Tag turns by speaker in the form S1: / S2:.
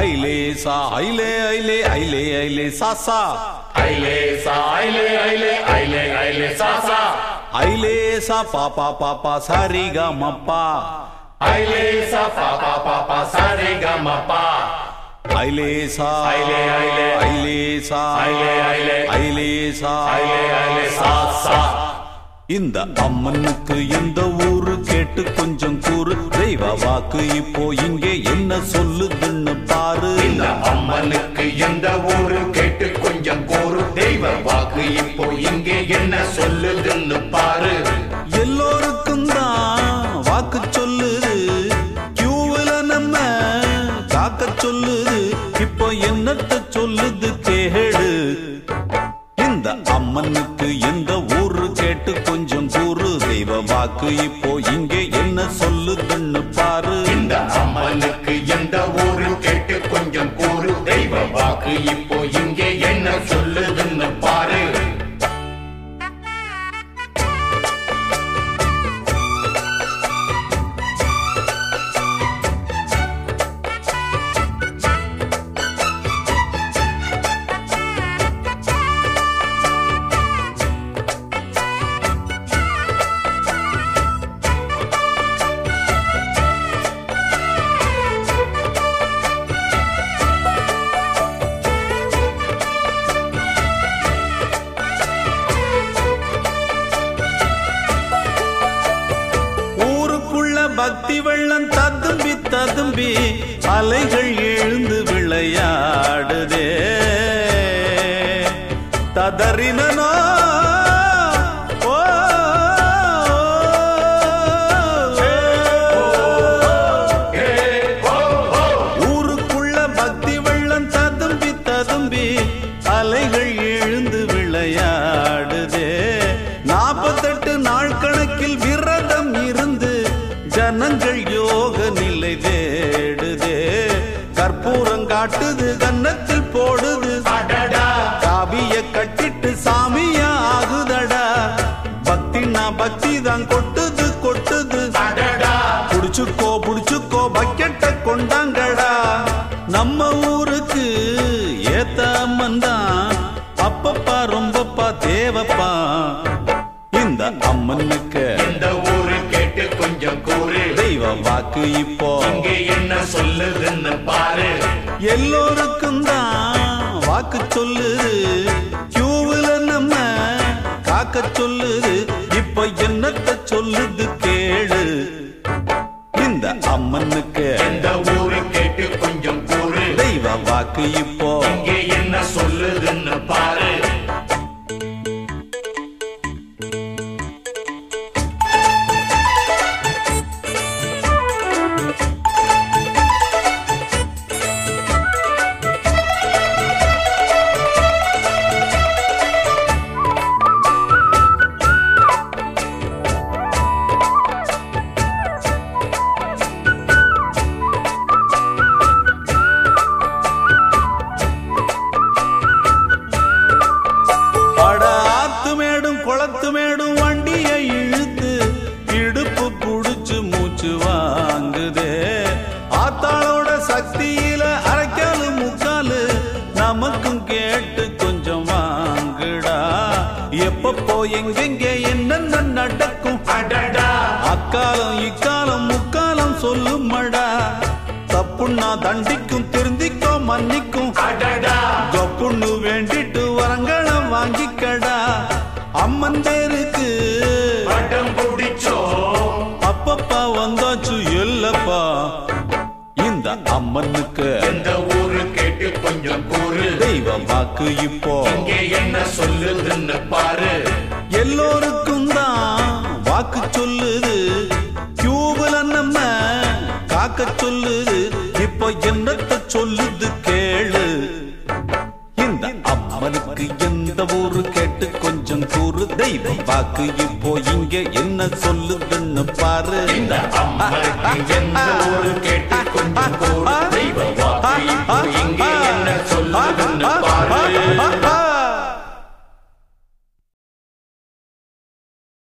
S1: ஐலேசா ஐலே ஐலே ஐலே ஐலே சாசா
S2: ஐலே சா ஐலே ஐலே ஐலே ஐலே சா சா.
S1: ஐலேசா பாப்பா பாப்பா சரிகா மப்பா
S2: ஐலே சா பா பா பா பா சரி க ம பா
S1: ஐலேசா
S2: ஐலே ஐலே
S1: ஐலேசா
S2: ஐலே ஐலே ஐலே ஐலே சா சா.
S1: இந்த அம்மனுக்கு எந்த ஊரு கேட்டு கொஞ்சம் கூறு. தெய்வ வாக்கு இப்போ இங்கே என்ன சொல்லுதுன்னு
S2: இங்கே என்ன சொல்லுதுன்னு பாரு.
S1: எல்லோருக்கும் தான் வாக்கு சொல்லுது. கியூவில் நம்ம காக்க சொல்லுது. இப்போ என்னத்த சொல்லுது கேடு இந்த அம்மனுக்கு எந்த ஊரு கேட்டு கொஞ்சம் கூறு. தெய்வ வாக்கு இப்போ இங்கே என்ன சொல்லுதுன்னு பாரு.
S2: இந்த அம்மனுக்கு எந்த ஊரு கேட்டு கொஞ்சம் கூறு. தெய்வ வாக்கு இப்போ இங்கே என்ன சொல்லுதுன்னு
S1: பக்தி வெள்ளம் ததும்பி ததும்பி அலைகள் எழுந்து விளையாடுதே. ததறினோ அலைகள் எழுந்து விளையாடுதே. நாற்பத்தெட்டு நாள் கணக்கில் விர கண்கள் யோக நிலை தேடுதே. கற்பூரம் காட்டுது கன்னத்தில் போடுது. காவிய கட்டிட்டு சாமிய ஆகுதடா. பக்தினா பக்தி தான் கொட்டுது கொட்டுது. புடிச்சுக்கோ புடிச்சுக்கோ பக்கெட்ட கொண்டாங்கடா. நம்ம ஊருக்கு ஏத்த அம்மன் தான். அப்பப்பா ரொம்பப்பா தேவப்பா. இந்த அம்மனுக்கு வாக்கு இப்போ
S2: இங்கே என்ன சொல்லுதுன்னு பாரு.
S1: எல்லோருக்கும் தான் வாக்கு சொல்லுது. கியூவில் நம்ம காக்க சொல்லுது. இப்ப என்னத்த சொல்லுது கேளு. இந்த அம்மனுக்கு
S2: இந்த ஊரு கேட்டு கொஞ்சம் கூறு.
S1: தெய்வ வாக்கு இப்போ
S2: இங்கே என்ன
S1: எங்கெங்க என்னென்ன நடக்கும்? அக்காலம் இக்காலம் முக்காலம் சொல்லுமடா. தப்புன்னா தண்டிக்கும் திருந்திக்கோ மன்னிக்கும். பொண்ணு வேண்டிட்டு வரங்களம் வாங்கிக்கடா. அம்மன் பேருக்கு அப்பப்பா வந்தாச்சு இல்லப்பா இந்த அம்மனுக்கு
S2: இந்த ஊரு கேட்டு கொஞ்சம் கூறு.
S1: தெய்வ வாக்கு இப்போ.
S2: என்ன சொல்லுதுன்னு பாரு.
S1: எல்லோருக்கும் தான் வாக்கு சொல்லுது. கியூபுல நம்ம காக்க சொல்லுது. இப்போ என்னத்தை சொல்லுது கேளு. இந்த அம்மனுக்கு எந்த ஊரு கேட்டு கொஞ்சம் கூறு. தெய்வம் வாக்கு இப்போ இங்க என்ன சொல்லுதுன்னு பாரு.
S2: இந்த அம்மனுக்கு எந்த ஊரு கேட்டு கொஞ்சம்